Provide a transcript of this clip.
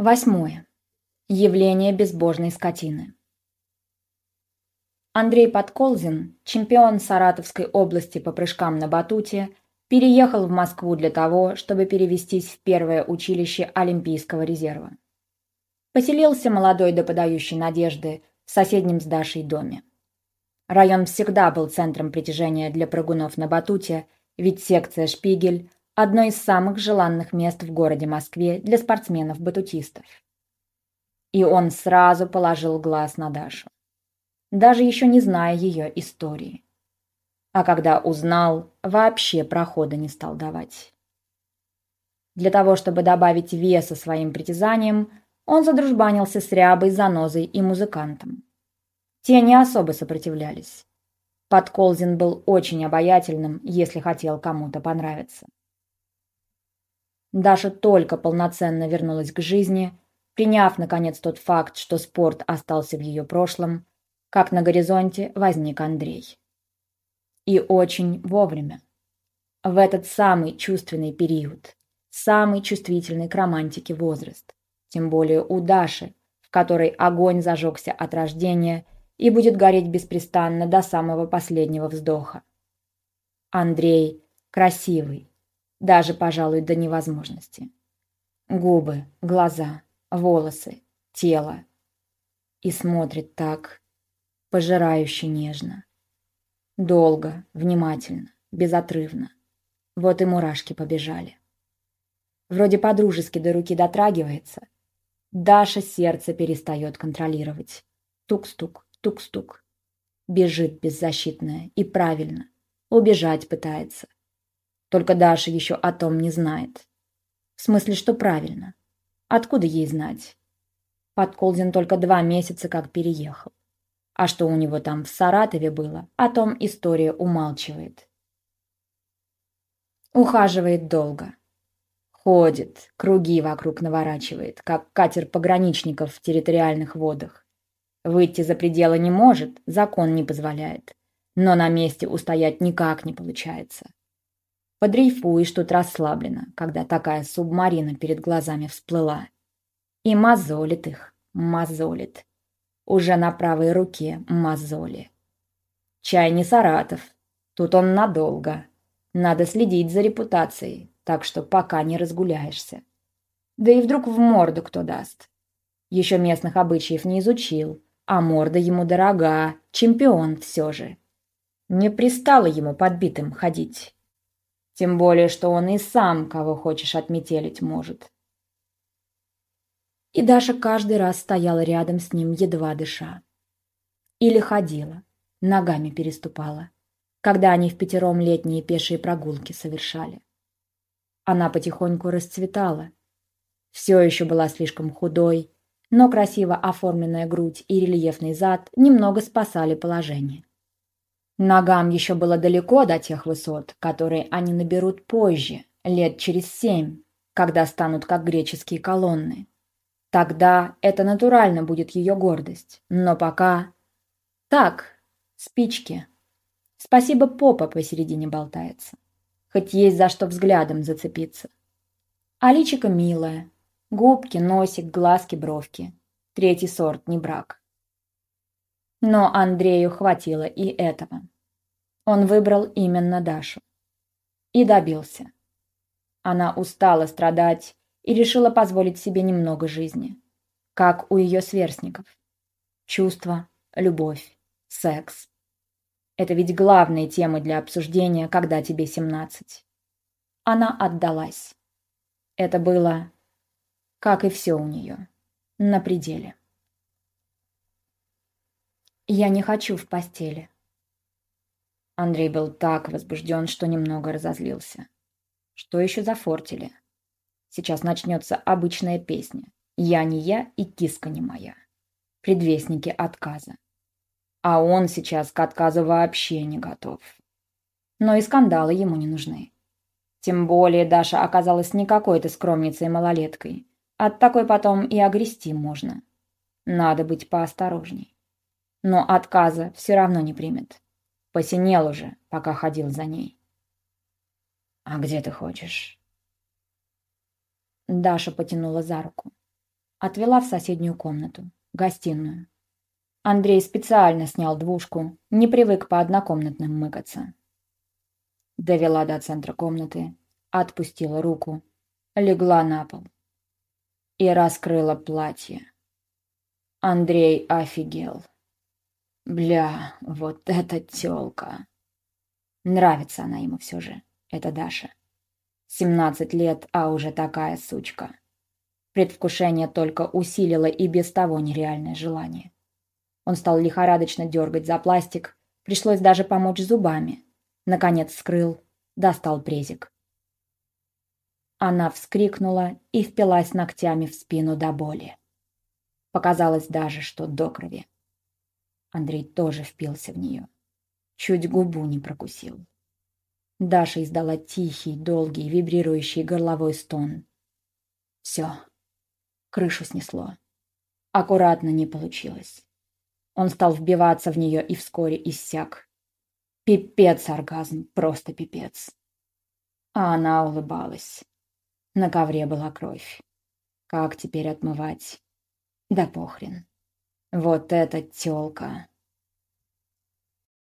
Восьмое. Явление безбожной скотины. Андрей Подколзин, чемпион Саратовской области по прыжкам на батуте, переехал в Москву для того, чтобы перевестись в первое училище Олимпийского резерва. Поселился молодой до подающей надежды в соседнем с Дашей доме. Район всегда был центром притяжения для прыгунов на батуте, ведь секция «Шпигель» – одно из самых желанных мест в городе Москве для спортсменов-батутистов. И он сразу положил глаз на Дашу, даже еще не зная ее истории. А когда узнал, вообще прохода не стал давать. Для того, чтобы добавить веса своим притязаниям, он задружбанился с Рябой, Занозой и музыкантом. Те не особо сопротивлялись. Подколзин был очень обаятельным, если хотел кому-то понравиться. Даша только полноценно вернулась к жизни, приняв, наконец, тот факт, что спорт остался в ее прошлом, как на горизонте возник Андрей. И очень вовремя. В этот самый чувственный период, самый чувствительный к романтике возраст, тем более у Даши, в которой огонь зажегся от рождения и будет гореть беспрестанно до самого последнего вздоха. Андрей красивый, даже, пожалуй, до невозможности. Губы, глаза, волосы, тело. И смотрит так, пожирающе нежно. Долго, внимательно, безотрывно. Вот и мурашки побежали. Вроде по-дружески до руки дотрагивается. Даша сердце перестает контролировать. Тук-стук, тук-стук. Бежит беззащитная и правильно. Убежать пытается. Только Даша еще о том не знает. В смысле, что правильно. Откуда ей знать? Подколзин только два месяца как переехал. А что у него там в Саратове было, о том история умалчивает. Ухаживает долго. Ходит, круги вокруг наворачивает, как катер пограничников в территориальных водах. Выйти за пределы не может, закон не позволяет. Но на месте устоять никак не получается. Подрейфуешь тут расслабленно, когда такая субмарина перед глазами всплыла. И мозолит их, мозолит. Уже на правой руке мозоли. Чай не Саратов. Тут он надолго. Надо следить за репутацией, так что пока не разгуляешься. Да и вдруг в морду кто даст. Еще местных обычаев не изучил, а морда ему дорога, чемпион все же. Не пристало ему подбитым ходить. Тем более, что он и сам, кого хочешь, отметелить может. И Даша каждый раз стояла рядом с ним, едва дыша. Или ходила, ногами переступала, когда они в пятером летние пешие прогулки совершали. Она потихоньку расцветала. Все еще была слишком худой, но красиво оформленная грудь и рельефный зад немного спасали положение. Ногам еще было далеко до тех высот, которые они наберут позже, лет через семь, когда станут как греческие колонны. Тогда это натурально будет ее гордость. Но пока... Так, спички. Спасибо, попа посередине болтается. Хоть есть за что взглядом зацепиться. А личико милое. Губки, носик, глазки, бровки. Третий сорт, не брак. Но Андрею хватило и этого. Он выбрал именно Дашу. И добился. Она устала страдать и решила позволить себе немного жизни, как у ее сверстников. Чувства, любовь, секс. Это ведь главные темы для обсуждения, когда тебе 17. Она отдалась. Это было, как и все у нее, на пределе. Я не хочу в постели. Андрей был так возбужден, что немного разозлился. Что еще за фортели? Сейчас начнется обычная песня. «Я не я и киска не моя». Предвестники отказа. А он сейчас к отказу вообще не готов. Но и скандалы ему не нужны. Тем более Даша оказалась не какой-то скромницей-малолеткой. От такой потом и огрести можно. Надо быть поосторожней. Но отказа все равно не примет. Посинел уже, пока ходил за ней. «А где ты хочешь?» Даша потянула за руку. Отвела в соседнюю комнату, гостиную. Андрей специально снял двушку, не привык по однокомнатным мыкаться. Довела до центра комнаты, отпустила руку, легла на пол и раскрыла платье. Андрей офигел. Бля, вот эта тёлка. Нравится она ему все же, это Даша. Семнадцать лет, а уже такая сучка. Предвкушение только усилило и без того нереальное желание. Он стал лихорадочно дергать за пластик, пришлось даже помочь зубами. Наконец скрыл, достал презик. Она вскрикнула и впилась ногтями в спину до боли. Показалось даже, что до крови. Андрей тоже впился в нее. Чуть губу не прокусил. Даша издала тихий, долгий, вибрирующий горловой стон. Все. Крышу снесло. Аккуратно не получилось. Он стал вбиваться в нее и вскоре иссяк. Пипец оргазм, просто пипец. А она улыбалась. На ковре была кровь. Как теперь отмывать? Да похрен. Вот эта тёлка.